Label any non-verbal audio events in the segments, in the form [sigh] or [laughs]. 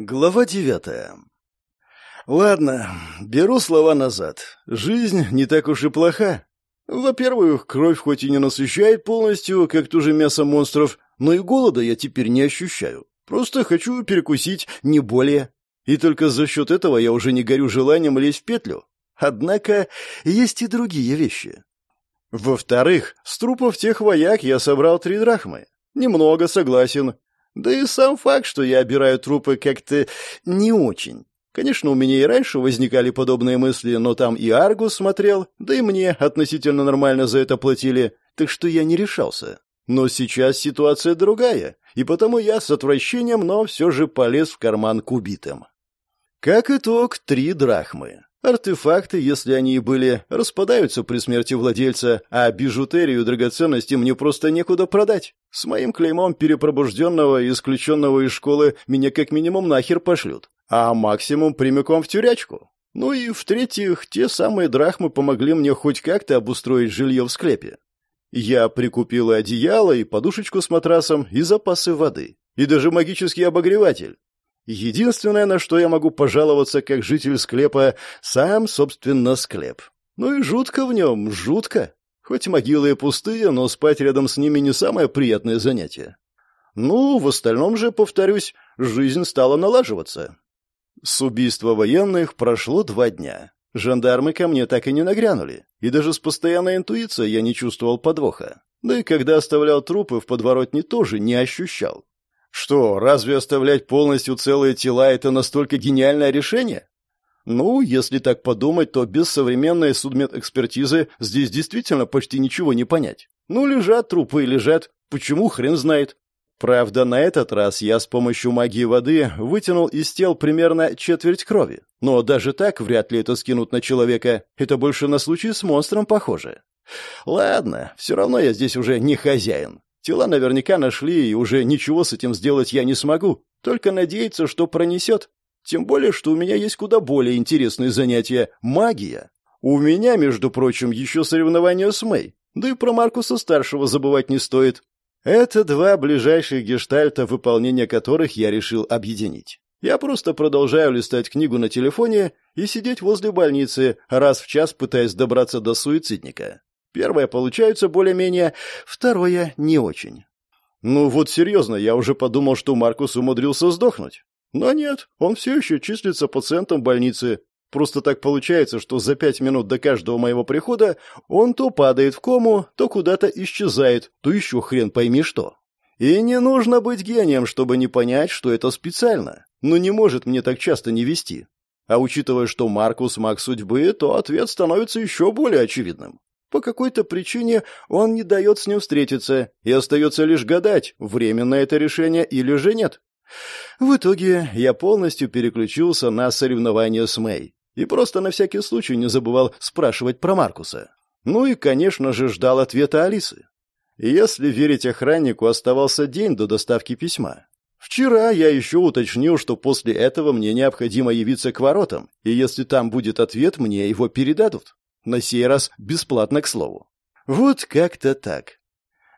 Глава девятая. Ладно, беру слова назад. Жизнь не так уж и плоха. Во-первых, кровь хоть и не насыщает полностью, как ту же мясо монстров, но и голода я теперь не ощущаю. Просто хочу перекусить, не более. И только за счет этого я уже не горю желанием лезть в петлю. Однако есть и другие вещи. Во-вторых, с трупов тех вояк я собрал три драхмы. Немного, согласен, да и сам факт, что я обираю трупы как-то не очень. Конечно, у меня и раньше возникали подобные мысли, но там и Аргус смотрел, да и мне относительно нормально за это платили, так что я не решался. Но сейчас ситуация другая, и потому я с отвращением, но все же полез в карман к убитым. Как итог, три драхмы. Артефакты, если они и были, распадаются при смерти владельца, а бижутерию и драгоценности мне просто некуда продать. С моим клеймом перепробужденного и исключенного из школы меня как минимум нахер пошлют, а максимум прямиком в тюрячку. Ну и, в-третьих, те самые драхмы помогли мне хоть как-то обустроить жилье в склепе. Я прикупил и одеяло, и подушечку с матрасом, и запасы воды, и даже магический обогреватель. Единственное, на что я могу пожаловаться как житель склепа, сам, собственно, склеп. Ну и жутко в нем, жутко. Хоть могилы и пустые, но спать рядом с ними не самое приятное занятие. Ну, в остальном же, повторюсь, жизнь стала налаживаться. С убийства военных прошло два дня. Жандармы ко мне так и не нагрянули, и даже с постоянной интуицией я не чувствовал подвоха. Да и когда оставлял трупы в подворотне тоже не ощущал. Что, разве оставлять полностью целые тела – это настолько гениальное решение? Ну, если так подумать, то без современной судмедэкспертизы здесь действительно почти ничего не понять. Ну, лежат трупы и лежат, почему хрен знает. Правда, на этот раз я с помощью магии воды вытянул из тел примерно четверть крови. Но даже так вряд ли это скинут на человека. Это больше на случай с монстром похоже. Ладно, все равно я здесь уже не хозяин. Тела наверняка нашли, и уже ничего с этим сделать я не смогу. Только надеяться, что пронесет. Тем более, что у меня есть куда более интересные занятия — магия. У меня, между прочим, еще соревнования с Мэй. Да и про Маркуса-старшего забывать не стоит. Это два ближайших гештальта, выполнение которых я решил объединить. Я просто продолжаю листать книгу на телефоне и сидеть возле больницы, раз в час пытаясь добраться до суицидника. Первое получается более-менее, второе не очень. Ну вот серьезно, я уже подумал, что Маркус умудрился сдохнуть. Но нет, он все еще числится пациентом больницы. Просто так получается, что за пять минут до каждого моего прихода он то падает в кому, то куда-то исчезает, то еще хрен пойми что. И не нужно быть гением, чтобы не понять, что это специально. Но не может мне так часто не вести. А учитывая, что Маркус маг судьбы, то ответ становится еще более очевидным. По какой-то причине он не дает с ним встретиться, и остается лишь гадать, временно это решение или же нет. В итоге я полностью переключился на соревнования с Мэй и просто на всякий случай не забывал спрашивать про Маркуса. Ну и, конечно же, ждал ответа Алисы. Если верить охраннику, оставался день до доставки письма. Вчера я еще уточнил, что после этого мне необходимо явиться к воротам, и если там будет ответ, мне его передадут. На сей раз бесплатно, к слову. Вот как-то так.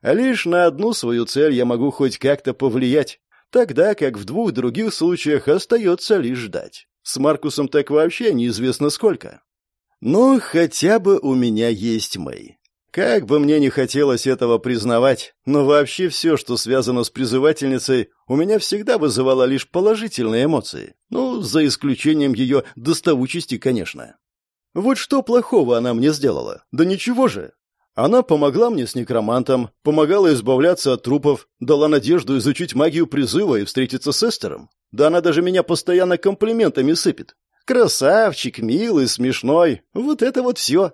Лишь на одну свою цель я могу хоть как-то повлиять, тогда как в двух других случаях остается лишь ждать. С Маркусом так вообще неизвестно сколько. Но хотя бы у меня есть Мэй. Как бы мне не хотелось этого признавать, но вообще все, что связано с призывательницей, у меня всегда вызывало лишь положительные эмоции. Ну, за исключением ее доставучести, конечно. Вот что плохого она мне сделала? Да ничего же. Она помогла мне с некромантом, помогала избавляться от трупов, дала надежду изучить магию призыва и встретиться с Эстером. Да она даже меня постоянно комплиментами сыпет. Красавчик, милый, смешной. Вот это вот все.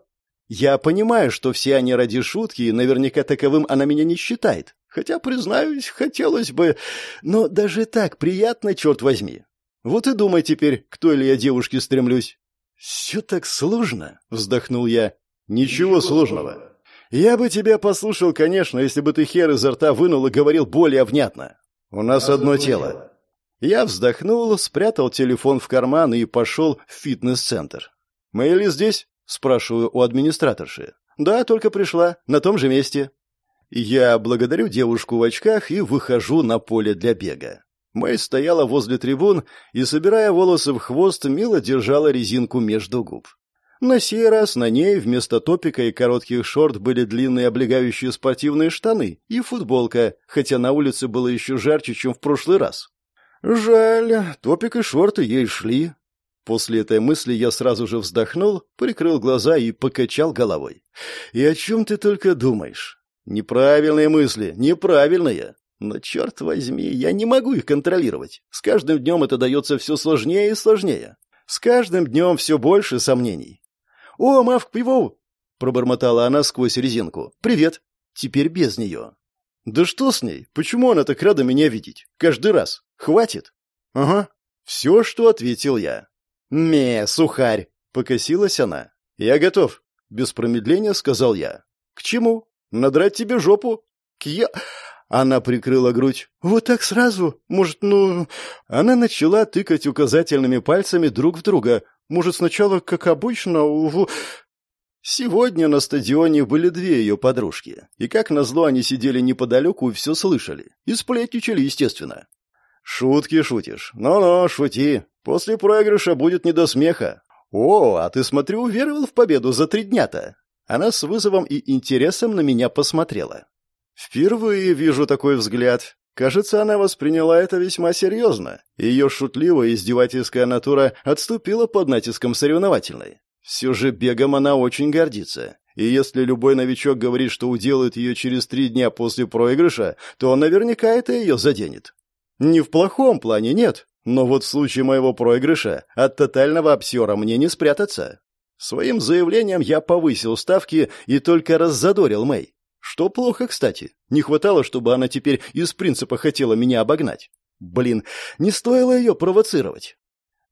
Я понимаю, что все они ради шутки, и наверняка таковым она меня не считает. Хотя, признаюсь, хотелось бы... Но даже так приятно, черт возьми. Вот и думай теперь, к той ли я девушке стремлюсь. «Все так сложно», — вздохнул я. «Ничего сложного. Я бы тебя послушал, конечно, если бы ты хер изо рта вынул и говорил более внятно. У нас одно тело». Я вздохнул, спрятал телефон в карман и пошел в фитнес-центр. «Мэйли здесь?» — спрашиваю у администраторши. «Да, только пришла, на том же месте». Я благодарю девушку в очках и выхожу на поле для бега. Мэй стояла возле трибун и, собирая волосы в хвост, мило держала резинку между губ. На сей раз на ней вместо топика и коротких шорт были длинные облегающие спортивные штаны и футболка, хотя на улице было еще жарче, чем в прошлый раз. Жаль, топик и шорты ей шли. После этой мысли я сразу же вздохнул, прикрыл глаза и покачал головой. «И о чем ты только думаешь?» «Неправильные мысли, неправильные. Но, черт возьми, я не могу их контролировать. С каждым днем это дается все сложнее и сложнее. С каждым днем все больше сомнений. «О, Мавк Пивоу!» — пробормотала она сквозь резинку. «Привет!» Теперь без нее. «Да что с ней? Почему она так рада меня видеть? Каждый раз. Хватит?» «Ага. Все, что ответил я». «Ме, сухарь!» — покосилась она. «Я готов», — без промедления сказал я. «К чему? Надрать тебе жопу?» «К я...» Она прикрыла грудь. «Вот так сразу? Может, ну...» Она начала тыкать указательными пальцами друг в друга. «Может, сначала, как обычно, в...» Сегодня на стадионе были две ее подружки, и как назло они сидели неподалеку и все слышали. И сплетничали, естественно. «Шутки шутишь. Ну-ну, шути. После проигрыша будет не до смеха. О, а ты, смотрю, уверовал в победу за три дня-то». Она с вызовом и интересом на меня посмотрела. Впервые вижу такой взгляд. Кажется, она восприняла это весьма серьезно. Ее шутливая издевательская натура отступила под натиском соревновательной. Все же бегом она очень гордится. И если любой новичок говорит, что уделает ее через три дня после проигрыша, то наверняка это ее заденет. Не в плохом плане, нет. Но вот в случае моего проигрыша от тотального обсера мне не спрятаться. Своим заявлением я повысил ставки и только раззадорил Мэй. Что плохо, кстати. Не хватало, чтобы она теперь из принципа хотела меня обогнать. Блин, не стоило ее провоцировать.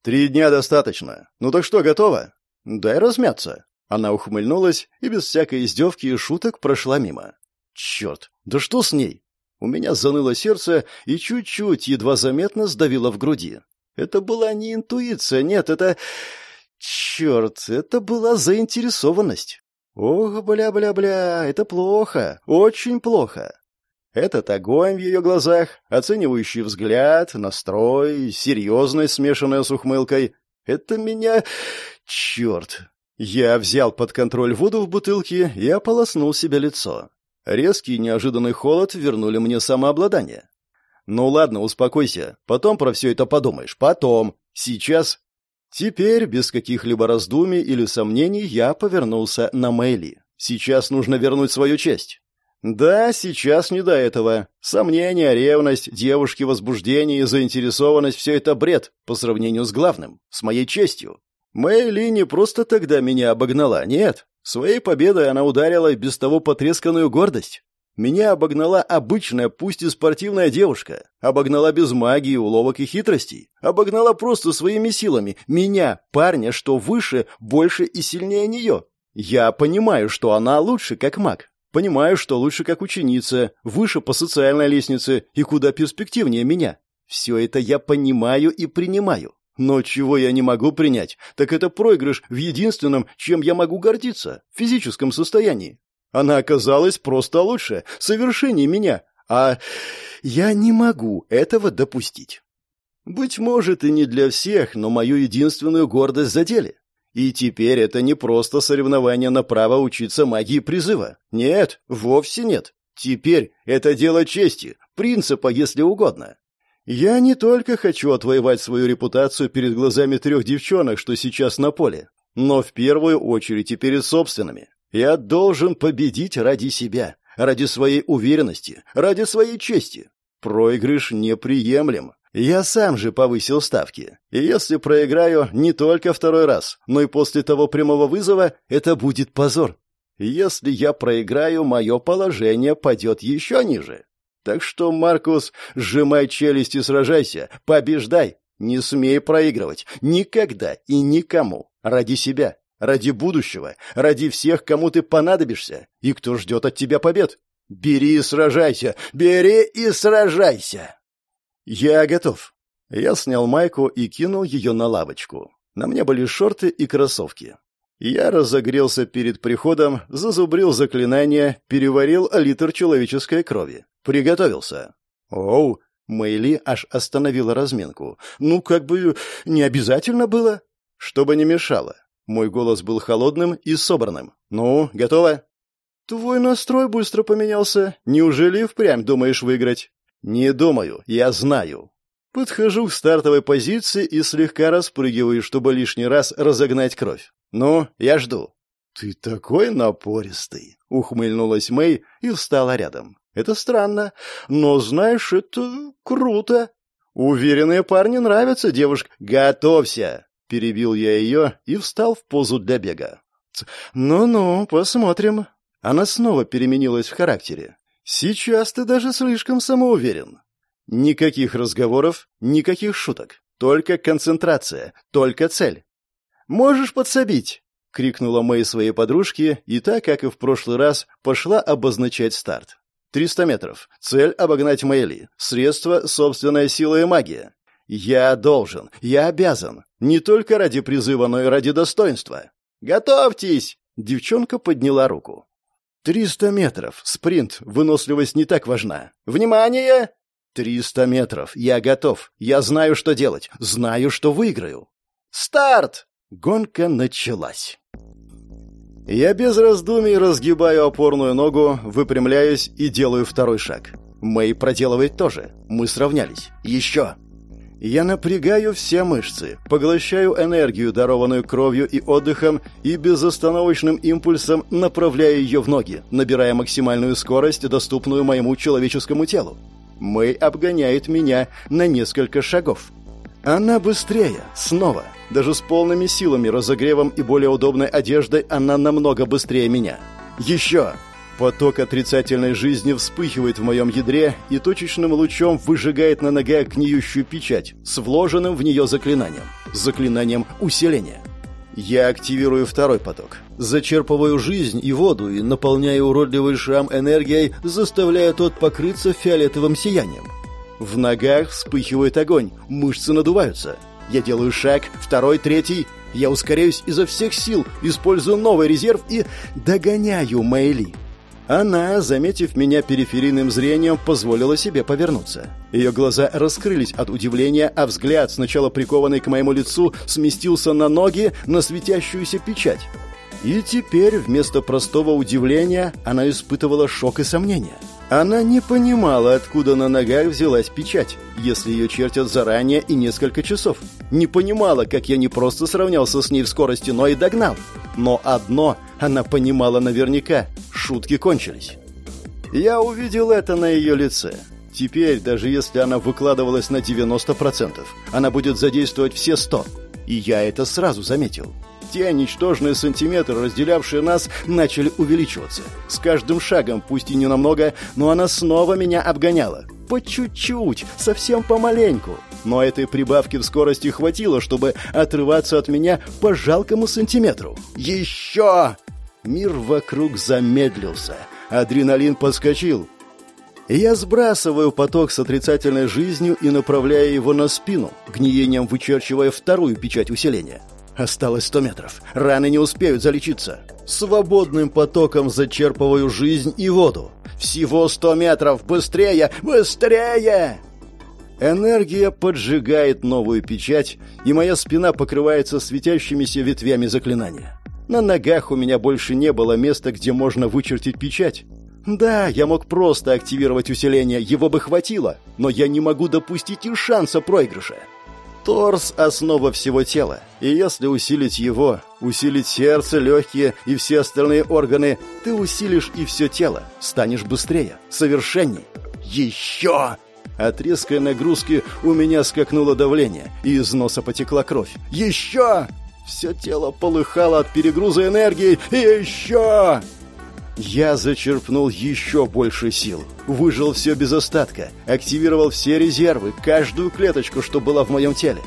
Три дня достаточно. Ну так что, готова? Дай размяться. Она ухмыльнулась и без всякой издевки и шуток прошла мимо. Черт, да что с ней? У меня заныло сердце и чуть-чуть, едва заметно сдавило в груди. Это была не интуиция, нет, это... Черт, это была заинтересованность. Ох, бля-бля-бля, это плохо, очень плохо. Этот огонь в ее глазах, оценивающий взгляд, настрой, серьезность, смешанная с ухмылкой. Это меня... Черт! Я взял под контроль воду в бутылке и ополоснул себе лицо. Резкий неожиданный холод вернули мне самообладание. «Ну ладно, успокойся. Потом про все это подумаешь. Потом. Сейчас Теперь, без каких-либо раздумий или сомнений, я повернулся на Мэйли. Сейчас нужно вернуть свою честь. Да, сейчас не до этого. Сомнения, ревность, девушки, возбуждение и заинтересованность — все это бред по сравнению с главным, с моей честью. Мэйли не просто тогда меня обогнала, нет. Своей победой она ударила без того потресканную гордость. Меня обогнала обычная, пусть и спортивная девушка. Обогнала без магии, уловок и хитростей. Обогнала просто своими силами. Меня, парня, что выше, больше и сильнее нее. Я понимаю, что она лучше как маг. Понимаю, что лучше как ученица, выше по социальной лестнице и куда перспективнее меня. Все это я понимаю и принимаю. Но чего я не могу принять, так это проигрыш в единственном, чем я могу гордиться – физическом состоянии. Она оказалась просто лучше, совершеннее меня, а я не могу этого допустить. Быть может, и не для всех, но мою единственную гордость задели. И теперь это не просто соревнование на право учиться магии призыва. Нет, вовсе нет. Теперь это дело чести, принципа, если угодно. Я не только хочу отвоевать свою репутацию перед глазами трех девчонок, что сейчас на поле, но в первую очередь и перед собственными. Я должен победить ради себя, ради своей уверенности, ради своей чести. Проигрыш неприемлем. Я сам же повысил ставки. И если проиграю не только второй раз, но и после того прямого вызова, это будет позор. Если я проиграю, мое положение падет еще ниже. Так что, Маркус, сжимай челюсть и сражайся, побеждай. Не смей проигрывать. Никогда и никому. Ради себя. Ради будущего, ради всех, кому ты понадобишься, и кто ждет от тебя побед. Бери и сражайся, бери и сражайся. Я готов. Я снял майку и кинул ее на лавочку. На мне были шорты и кроссовки. Я разогрелся перед приходом, зазубрил заклинание, переварил литр человеческой крови. Приготовился. Оу, Мэйли аж остановила разминку. «Ну, как бы не обязательно было». «Чтобы не мешало». Мой голос был холодным и собранным. «Ну, готово?» «Твой настрой быстро поменялся. Неужели впрямь думаешь выиграть?» «Не думаю, я знаю». Подхожу к стартовой позиции и слегка распрыгиваю, чтобы лишний раз разогнать кровь. «Ну, я жду». «Ты такой напористый!» — ухмыльнулась Мэй и встала рядом. «Это странно, но, знаешь, это круто!» «Уверенные парни нравятся, девушка. Готовься!» — перебил я ее и встал в позу для бега. «Ну-ну, посмотрим». Она снова переменилась в характере. «Сейчас ты даже слишком самоуверен». Никаких разговоров, никаких шуток. Только концентрация, только цель. «Можешь подсобить?» — крикнула Мэй своей подружке, и так, как и в прошлый раз, пошла обозначать старт. «Триста метров. Цель — обогнать Мэйли. Средство — собственная сила и магия. Я должен, я обязан. Не только ради призыва, но и ради достоинства. Готовьтесь!» Девчонка подняла руку. «Триста метров. Спринт. Выносливость не так важна. Внимание!» «Триста метров. Я готов. Я знаю, что делать. Знаю, что выиграю. Старт!» Гонка началась. Я без раздумий разгибаю опорную ногу, выпрямляюсь и делаю второй шаг. Мэй проделывает тоже. Мы сравнялись. Еще. Я напрягаю все мышцы, поглощаю энергию, дарованную кровью и отдыхом, и безостановочным импульсом направляю ее в ноги, набирая максимальную скорость, доступную моему человеческому телу. Мэй обгоняет меня на несколько шагов. Она быстрее, снова. Даже с полными силами, разогревом и более удобной одеждой она намного быстрее меня. Еще! Поток отрицательной жизни вспыхивает в моем ядре и точечным лучом выжигает на ногах гниющую печать с вложенным в нее заклинанием. Заклинанием усиления. Я активирую второй поток. Зачерпываю жизнь и воду и наполняю уродливый шрам энергией, заставляя тот покрыться фиолетовым сиянием. В ногах вспыхивает огонь, мышцы надуваются. Я делаю шаг, второй, третий. Я ускоряюсь изо всех сил, использую новый резерв и догоняю Мэйли. Она, заметив меня периферийным зрением, позволила себе повернуться. Ее глаза раскрылись от удивления, а взгляд, сначала прикованный к моему лицу, сместился на ноги, на светящуюся печать. И теперь вместо простого удивления она испытывала шок и сомнение. Она не понимала, откуда на ногах взялась печать, если ее чертят заранее и несколько часов. Не понимала, как я не просто сравнялся с ней в скорости, но и догнал. Но одно она понимала наверняка – шутки кончились. Я увидел это на ее лице. Теперь, даже если она выкладывалась на 90%, она будет задействовать все 100. И я это сразу заметил. Те ничтожные сантиметры, разделявшие нас, начали увеличиваться. С каждым шагом, пусть и не намного, но она снова меня обгоняла. По чуть-чуть, совсем помаленьку. Но этой прибавки в скорости хватило, чтобы отрываться от меня по жалкому сантиметру. «Еще!» Мир вокруг замедлился. Адреналин подскочил. Я сбрасываю поток с отрицательной жизнью и направляю его на спину, гниением вычерчивая вторую печать усиления. Осталось сто метров. Раны не успеют залечиться. Свободным потоком зачерпываю жизнь и воду. Всего сто метров. Быстрее! Быстрее! Энергия поджигает новую печать, и моя спина покрывается светящимися ветвями заклинания. На ногах у меня больше не было места, где можно вычертить печать. Да, я мог просто активировать усиление, его бы хватило, но я не могу допустить и шанса проигрыша. Торс – основа всего тела, и если усилить его, усилить сердце, легкие и все остальные органы, ты усилишь и все тело, станешь быстрее, совершенней. Еще! От резкой нагрузки у меня скакнуло давление, и из носа потекла кровь. Еще! Все тело полыхало от перегруза энергии. Еще! Я зачерпнул еще больше сил. Выжил все без остатка. Активировал все резервы, каждую клеточку, что была в моем теле.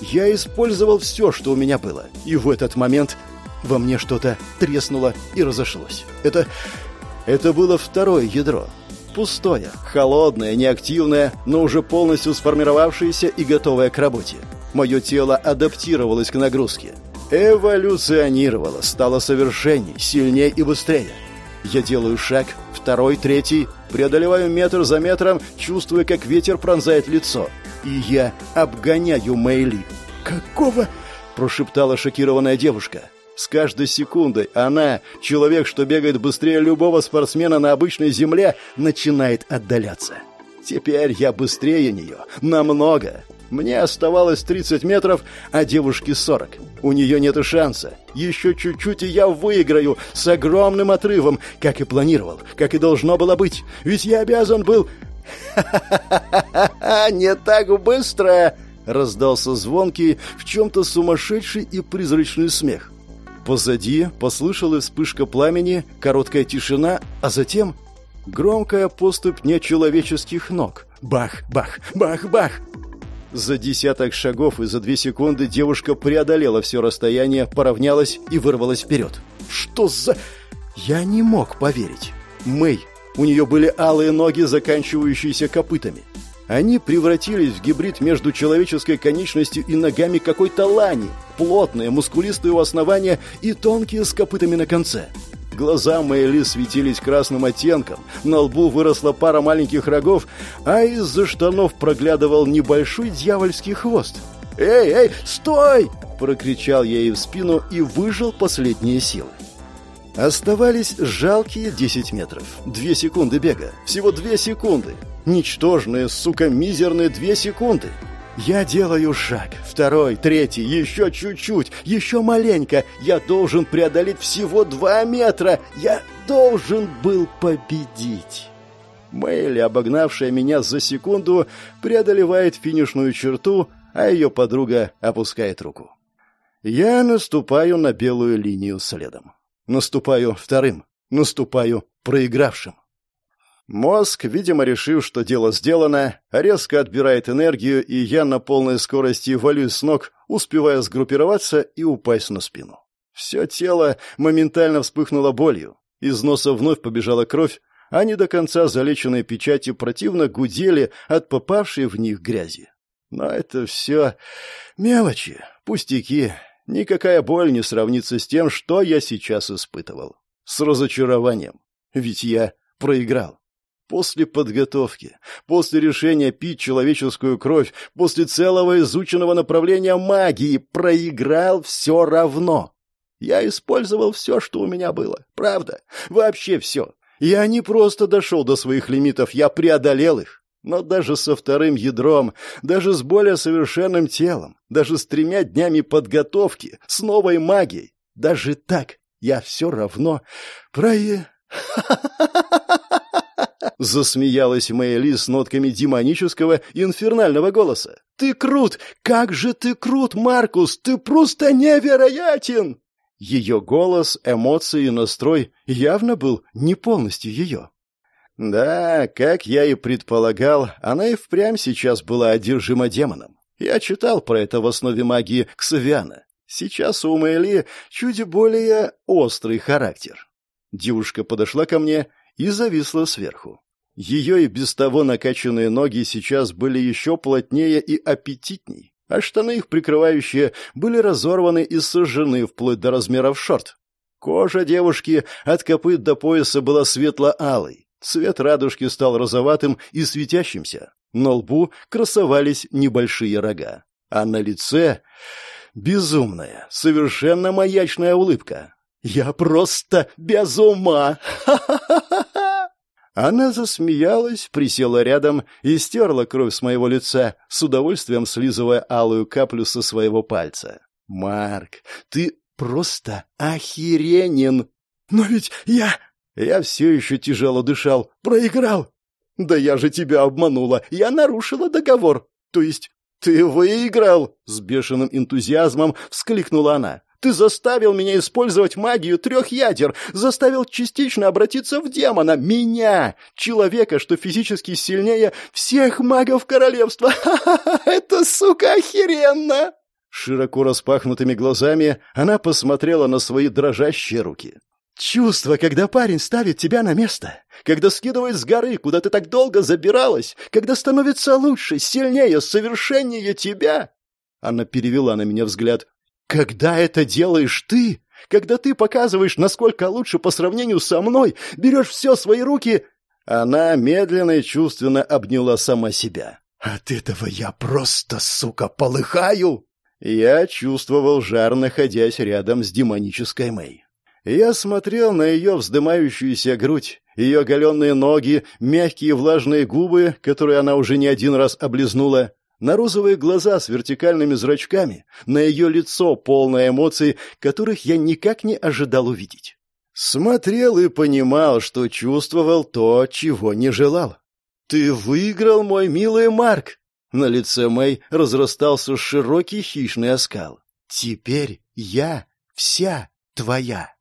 Я использовал все, что у меня было. И в этот момент во мне что-то треснуло и разошлось. Это... это было второе ядро. Пустое, холодное, неактивное, но уже полностью сформировавшееся и готовое к работе. Мое тело адаптировалось к нагрузке. Эволюционировало, стало совершенней, сильнее и быстрее. Я делаю шаг, второй, третий, преодолеваю метр за метром, чувствуя, как ветер пронзает лицо. И я обгоняю Мэйли. «Какого?» – прошептала шокированная девушка. С каждой секундой она, человек, что бегает быстрее любого спортсмена на обычной земле, начинает отдаляться. Теперь я быстрее нее. Намного. Мне оставалось 30 метров, а девушке 40. У нее нет шанса. Еще чуть-чуть, и я выиграю с огромным отрывом, как и планировал, как и должно было быть. Ведь я обязан был... «Ха-ха-ха! Не так быстро!» Раздался звонкий, в чем-то сумасшедший и призрачный смех. Позади послышалась вспышка пламени, короткая тишина, а затем громкая поступь нечеловеческих ног. Бах, бах, бах, бах! За десяток шагов и за две секунды девушка преодолела все расстояние, поравнялась и вырвалась вперед. Что за... Я не мог поверить. Мэй. У нее были алые ноги, заканчивающиеся копытами. Они превратились в гибрид между человеческой конечностью и ногами какой-то лани. Плотные, мускулистые у основания и тонкие с копытами на конце. Глаза Мэйли светились красным оттенком, на лбу выросла пара маленьких рогов, а из-за штанов проглядывал небольшой дьявольский хвост. «Эй, эй, стой!» – прокричал я ей в спину и выжил последние силы. Оставались жалкие 10 метров. Две секунды бега. Всего две секунды. Ничтожные, сука, мизерные две секунды. Я делаю шаг, второй, третий, еще чуть-чуть, еще маленько. Я должен преодолеть всего два метра. Я должен был победить. Мэйли, обогнавшая меня за секунду, преодолевает финишную черту, а ее подруга опускает руку. Я наступаю на белую линию следом. Наступаю вторым. Наступаю проигравшим. Мозг, видимо, решив, что дело сделано, резко отбирает энергию, и я на полной скорости валюсь с ног, успевая сгруппироваться и упасть на спину. Все тело моментально вспыхнуло болью. Из носа вновь побежала кровь, а не до конца залеченные печати противно гудели от попавшей в них грязи. Но это все мелочи, пустяки. Никакая боль не сравнится с тем, что я сейчас испытывал. С разочарованием. Ведь я проиграл. После подготовки, после решения пить человеческую кровь, после целого изученного направления магии, проиграл все равно. Я использовал все, что у меня было. Правда. Вообще все. Я не просто дошел до своих лимитов, я преодолел их. Но даже со вторым ядром, даже с более совершенным телом, даже с тремя днями подготовки, с новой магией, даже так я все равно прое... [laughs] Засмеялась Мэйли с нотками демонического инфернального голоса. «Ты крут! Как же ты крут, Маркус! Ты просто невероятен!» Ее голос, эмоции и настрой явно был не полностью ее. Да, как я и предполагал, она и впрямь сейчас была одержима демоном. Я читал про это в основе магии Ксавиана. Сейчас у Мэйли чуть более острый характер. Девушка подошла ко мне и зависла сверху. Ее и без того накачанные ноги сейчас были еще плотнее и аппетитней, а штаны их прикрывающие были разорваны и сожжены вплоть до размеров шорт. Кожа девушки от копыт до пояса была светло-алой, цвет радужки стал розоватым и светящимся, на лбу красовались небольшие рога, а на лице безумная, совершенно маячная улыбка. «Я просто без ума! Ха-ха-ха-ха!» [laughs] Она засмеялась, присела рядом и стерла кровь с моего лица, с удовольствием слизывая алую каплю со своего пальца. «Марк, ты просто охеренен!» «Но ведь я...» Я все еще тяжело дышал. «Проиграл!» «Да я же тебя обманула! Я нарушила договор!» «То есть ты выиграл?» С бешеным энтузиазмом вскликнула она. Ты заставил меня использовать магию трех ядер, заставил частично обратиться в демона, меня, человека, что физически сильнее всех магов королевства. Ха-ха-ха, это, сука, охеренно!» Широко распахнутыми глазами она посмотрела на свои дрожащие руки. «Чувство, когда парень ставит тебя на место, когда скидывает с горы, куда ты так долго забиралась, когда становится лучше, сильнее, совершеннее тебя!» Она перевела на меня взгляд. Когда это делаешь ты, Когда ты показываешь, насколько лучше по сравнению со мной, берешь все в свои руки...» Она медленно и чувственно обняла сама себя. «От этого я просто, сука, полыхаю!» Я чувствовал жар, находясь рядом с демонической Мэй. Я смотрел на ее вздымающуюся грудь, ее оголенные ноги, мягкие влажные губы, которые она уже не один раз облизнула, на розовые глаза с вертикальными зрачками, на ее лицо, полное эмоций, которых я никак не ожидал увидеть. Смотрел и понимал, что чувствовал то, чего не желал. «Ты выиграл, мой милый Марк!» На лице Мэй разрастался широкий хищный оскал. «Теперь я вся твоя!»